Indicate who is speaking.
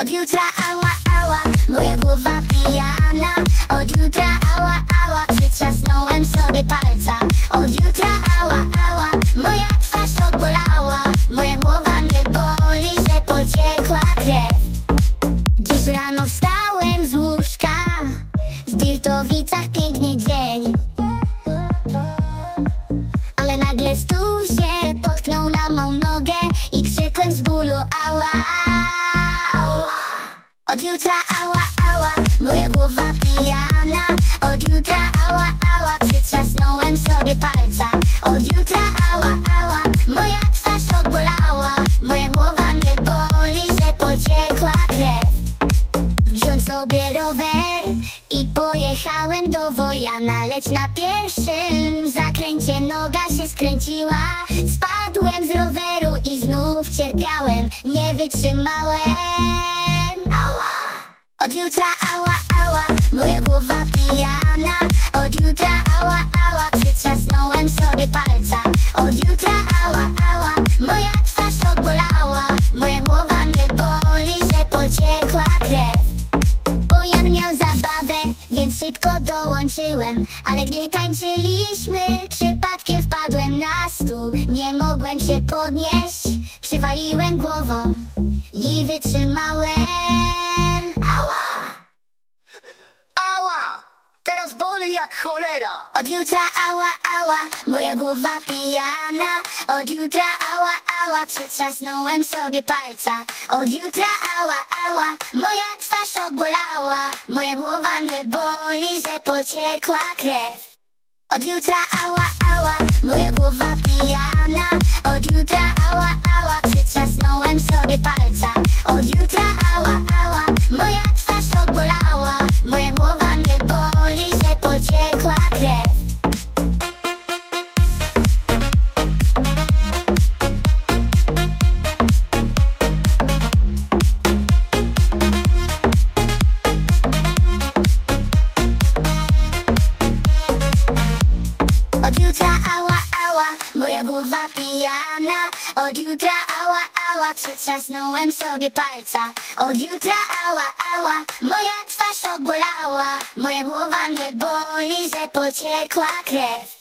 Speaker 1: Od jutra ała, ała, moja głowa pijana Od jutra ała, ała, przytrzasnąłem sobie palca. Od jutra ała, ała, moja twarz odbolała Moja głowa mnie boli, że pociekła krew. Dziś rano wstałem z łóżka W Dirtowicach piękny dzień. Ale nagle stół się potknął na mą nogę I krzykłem z bólu ała Od jutra ała, ała, moja głowa pijana. Od jutra ała, ała, przytrzasnąłem sobie palca. Od jutra ała, ała, moja twarz odbolała Moja głowa mnie boli, że pociekła krew. Wziąć sobie rower i pojechałem do Wojana Lecz na pierwszym zakręcie noga się skręciła. Spadłem z roweru i znów cierpiałem Nie wytrzymałem Od jutra ała, ała, moja głowa pijana. Od jutra ała, ała, przytrzasnąłem sobie palca. Od jutra ała, ała, moja twarz odbolała. Moja głowa mnie boli, że pociekła krew. Bojan miał zabawę, więc szybko dołączyłem. Ale gdy tańczyliśmy, przypadkiem wpadłem na stół. Nie mogłem się podnieść, przywaliłem głową I wytrzymałem Ała! Ała! Jak cholera. Od jutra ała, ała, moja głowa pijana. Od jutra ała, ała, przytrzasnąłem sobie palca. Od jutra ała, ała, moja twarz odbolała Moja głowa mnie boli, że pociekła krew. Od jutra ała, ała, moja głowa pijana. Od jutra ała, ała, przytrzasnąłem sobie palca. Od jutra ała, ała, ała, ała, moja głowa pijana. Od jutra ała, ała, przytrzasnąłem sobie palca. Od jutra ała, ała, moja twarz odbolała Moja głowa mnie boli, że pociekła krew